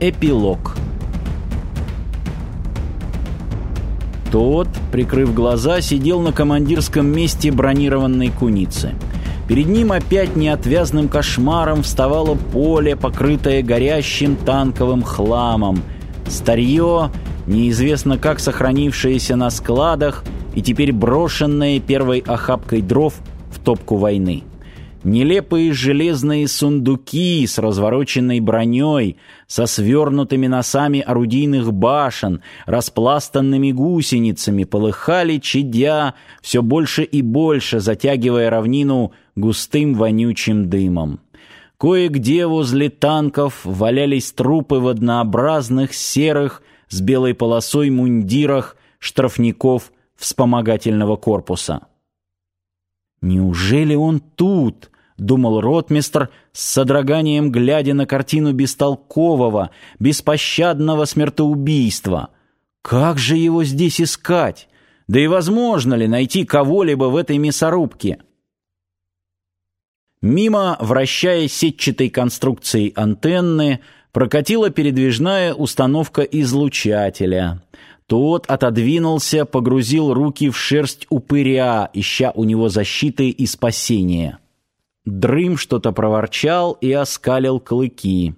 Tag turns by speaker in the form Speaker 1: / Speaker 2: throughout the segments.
Speaker 1: Эпилог Тот, прикрыв глаза, сидел на командирском месте бронированной куницы. Перед ним опять неотвязным кошмаром вставало поле, покрытое горящим танковым хламом. Старье, неизвестно как сохранившееся на складах и теперь брошенное первой охапкой дров в топку войны. Нелепые железные сундуки с развороченной броней, со свернутыми носами орудийных башен, распластанными гусеницами, полыхали, чадя, все больше и больше затягивая равнину густым вонючим дымом. Кое-где возле танков валялись трупы в однообразных серых с белой полосой мундирах штрафников вспомогательного корпуса. «Неужели он тут?» — думал ротмистр с содроганием, глядя на картину бестолкового, беспощадного смертоубийства. «Как же его здесь искать? Да и возможно ли найти кого-либо в этой мясорубке?» Мимо, вращая сетчатой конструкцией антенны, прокатила передвижная установка излучателя. Тот отодвинулся, погрузил руки в шерсть упыря, ища у него защиты и спасения. Дрым что-то проворчал и оскалил клыки.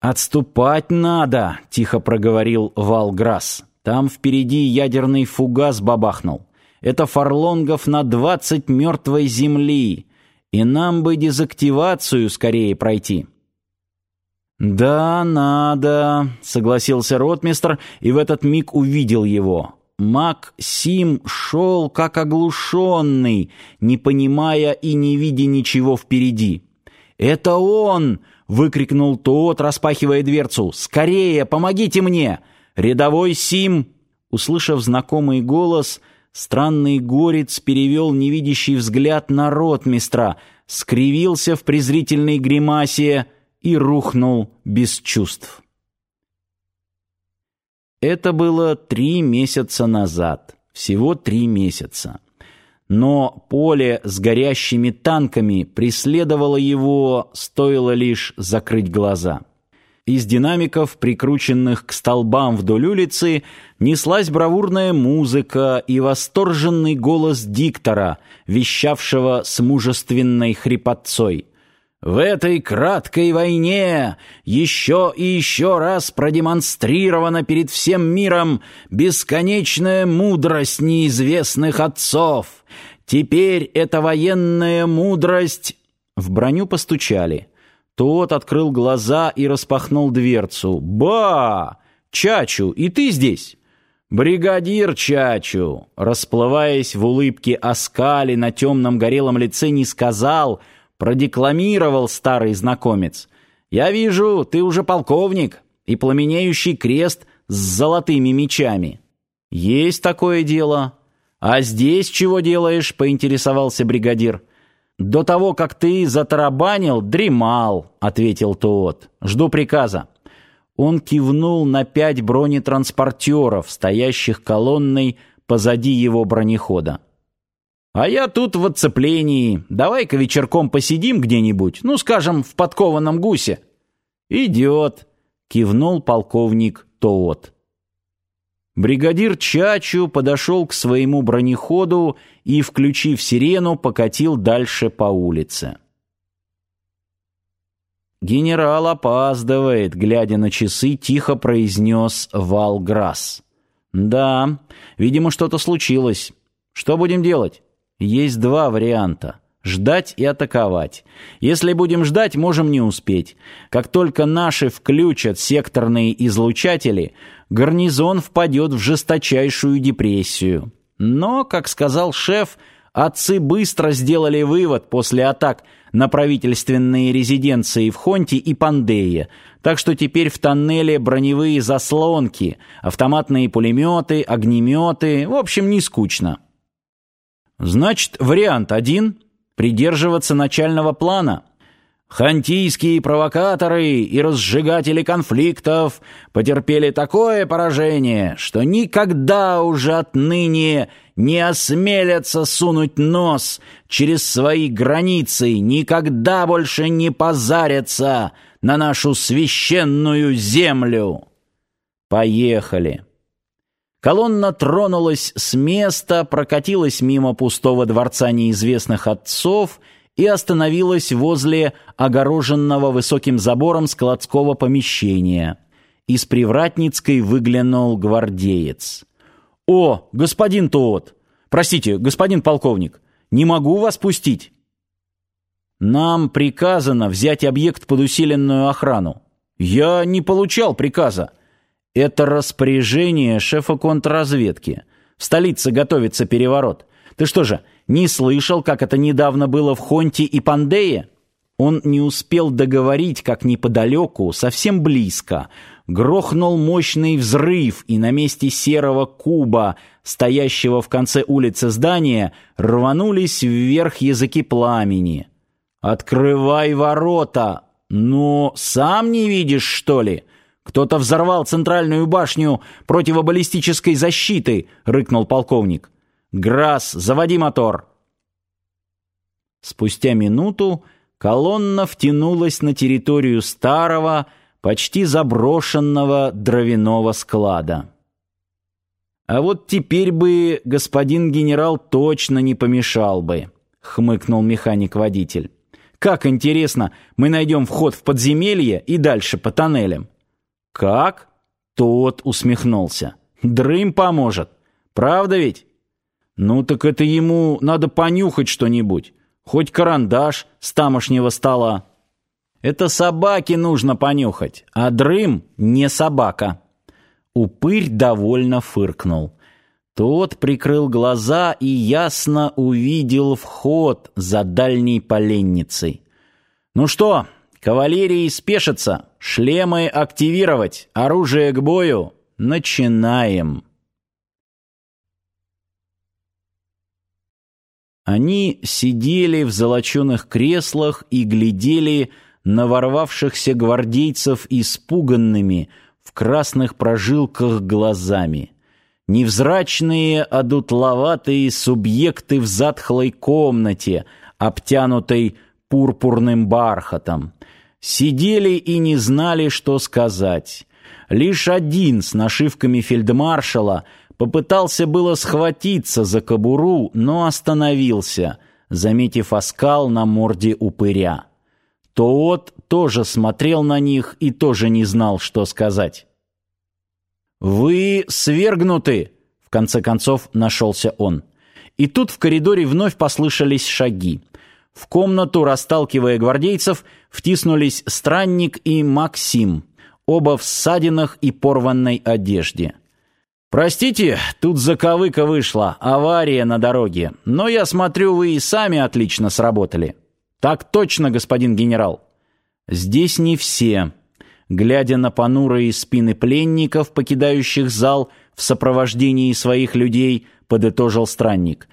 Speaker 1: «Отступать надо!» — тихо проговорил Валграсс. «Там впереди ядерный фугас бабахнул. Это фарлонгов на двадцать мертвой земли, и нам бы дезактивацию скорее пройти». «Да, надо», — согласился ротмистр и в этот миг увидел его. Мак Сим шел как оглушенный, не понимая и не видя ничего впереди. «Это он!» — выкрикнул тот, распахивая дверцу. «Скорее, помогите мне! Рядовой Сим!» Услышав знакомый голос, странный горец перевел невидящий взгляд на ротмистра, скривился в презрительной гримасе и рухнул без чувств. Это было три месяца назад. Всего три месяца. Но поле с горящими танками преследовало его, стоило лишь закрыть глаза. Из динамиков, прикрученных к столбам вдоль улицы, неслась бравурная музыка и восторженный голос диктора, вещавшего с мужественной хрипотцой — в этой краткой войне еще и еще раз продемонстрирована перед всем миром бесконечная мудрость неизвестных отцов. Теперь эта военная мудрость... В броню постучали. Тот открыл глаза и распахнул дверцу. «Ба! Чачу, и ты здесь?» «Бригадир Чачу!» Расплываясь в улыбке оскали на темном горелом лице, не сказал — продекламировал старый знакомец. «Я вижу, ты уже полковник и пламенеющий крест с золотыми мечами». «Есть такое дело». «А здесь чего делаешь?» — поинтересовался бригадир. «До того, как ты затарабанил, дремал», — ответил тот. «Жду приказа». Он кивнул на пять бронетранспортеров, стоящих колонной позади его бронехода. А я тут в отцеплении. Давай-ка вечерком посидим где-нибудь, ну, скажем, в подкованном гусе. Идет, кивнул полковник Тоот. Бригадир Чачу подошел к своему бронеходу и, включив сирену, покатил дальше по улице. «Генерал опаздывает», — глядя на часы, тихо произнес Валграсс. «Да, видимо, что-то случилось. Что будем делать?» Есть два варианта – ждать и атаковать. Если будем ждать, можем не успеть. Как только наши включат секторные излучатели, гарнизон впадет в жесточайшую депрессию. Но, как сказал шеф, отцы быстро сделали вывод после атак на правительственные резиденции в Хонте и Пандее, так что теперь в тоннеле броневые заслонки, автоматные пулеметы, огнеметы, в общем, не скучно. Значит, вариант один — придерживаться начального плана. Хантийские провокаторы и разжигатели конфликтов потерпели такое поражение, что никогда уже отныне не осмелятся сунуть нос через свои границы, никогда больше не позарятся на нашу священную землю!» «Поехали!» Колонна тронулась с места, прокатилась мимо пустого дворца неизвестных отцов и остановилась возле огороженного высоким забором складского помещения. Из Привратницкой выглянул гвардеец. «О, господин Тоот! Простите, господин полковник, не могу вас пустить!» «Нам приказано взять объект под усиленную охрану». «Я не получал приказа». «Это распоряжение шефа контрразведки. В столице готовится переворот. Ты что же, не слышал, как это недавно было в Хонте и Пандее?» Он не успел договорить, как неподалеку, совсем близко, грохнул мощный взрыв, и на месте серого куба, стоящего в конце улицы здания, рванулись вверх языки пламени. «Открывай ворота! Ну, сам не видишь, что ли? Кто-то взорвал центральную башню противобаллистической защиты!» — рыкнул полковник. «Грасс, заводи мотор!» Спустя минуту колонна втянулась на территорию старого, почти заброшенного дровяного склада. «А вот теперь бы господин генерал точно не помешал бы», — хмыкнул механик-водитель. «Как интересно, мы найдем вход в подземелье и дальше по тоннелям». «Как?» — тот усмехнулся. «Дрым поможет. Правда ведь?» «Ну так это ему надо понюхать что-нибудь. Хоть карандаш с тамошнего стола». Это собаке нужно понюхать, а дрым не собака. Упырь довольно фыркнул. Тот прикрыл глаза и ясно увидел вход за дальней поленницей. «Ну что, кавалерии спешится, шлемы активировать, оружие к бою. Начинаем!» Они сидели в золоченых креслах и глядели на ворвавшихся гвардейцев испуганными, в красных прожилках глазами. Невзрачные, одутловатые субъекты в затхлой комнате, обтянутой пурпурным бархатом. Сидели и не знали, что сказать. Лишь один с нашивками фельдмаршала попытался было схватиться за кобуру, но остановился, заметив оскал на морде упыря. Тоот тоже смотрел на них и тоже не знал, что сказать. «Вы свергнуты!» — в конце концов нашелся он. И тут в коридоре вновь послышались шаги. В комнату, расталкивая гвардейцев, втиснулись Странник и Максим, оба в ссадинах и порванной одежде. «Простите, тут заковыка вышла, авария на дороге, но я смотрю, вы и сами отлично сработали». «Так точно, господин генерал!» «Здесь не все». Глядя на понурые спины пленников, покидающих зал в сопровождении своих людей, подытожил странник.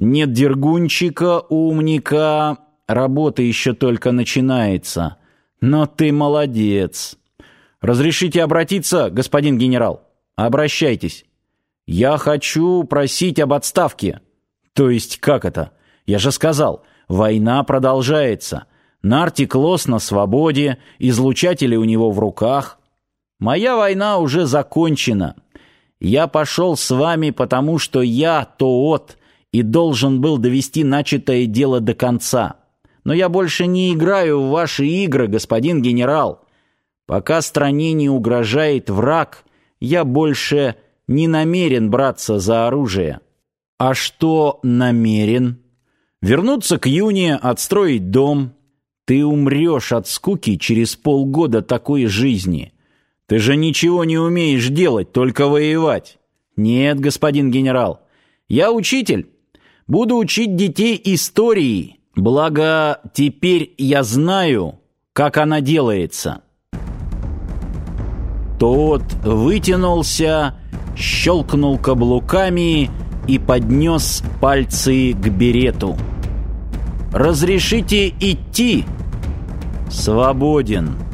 Speaker 1: «Нет дергунчика, умника, работа еще только начинается. Но ты молодец!» «Разрешите обратиться, господин генерал?» «Обращайтесь». «Я хочу просить об отставке». «То есть как это? Я же сказал, Война продолжается. Нартик Лос на свободе, излучатели у него в руках. Моя война уже закончена. Я пошел с вами, потому что я Тоот и должен был довести начатое дело до конца. Но я больше не играю в ваши игры, господин генерал. Пока стране не угрожает враг, я больше не намерен браться за оружие. А что намерен? Вернуться к Юне, отстроить дом. Ты умрешь от скуки через полгода такой жизни. Ты же ничего не умеешь делать, только воевать. Нет, господин генерал, я учитель. Буду учить детей истории. Благо, теперь я знаю, как она делается. Тот вытянулся, щелкнул каблуками и поднес пальцы к берету. «Разрешите идти?» «Свободен!»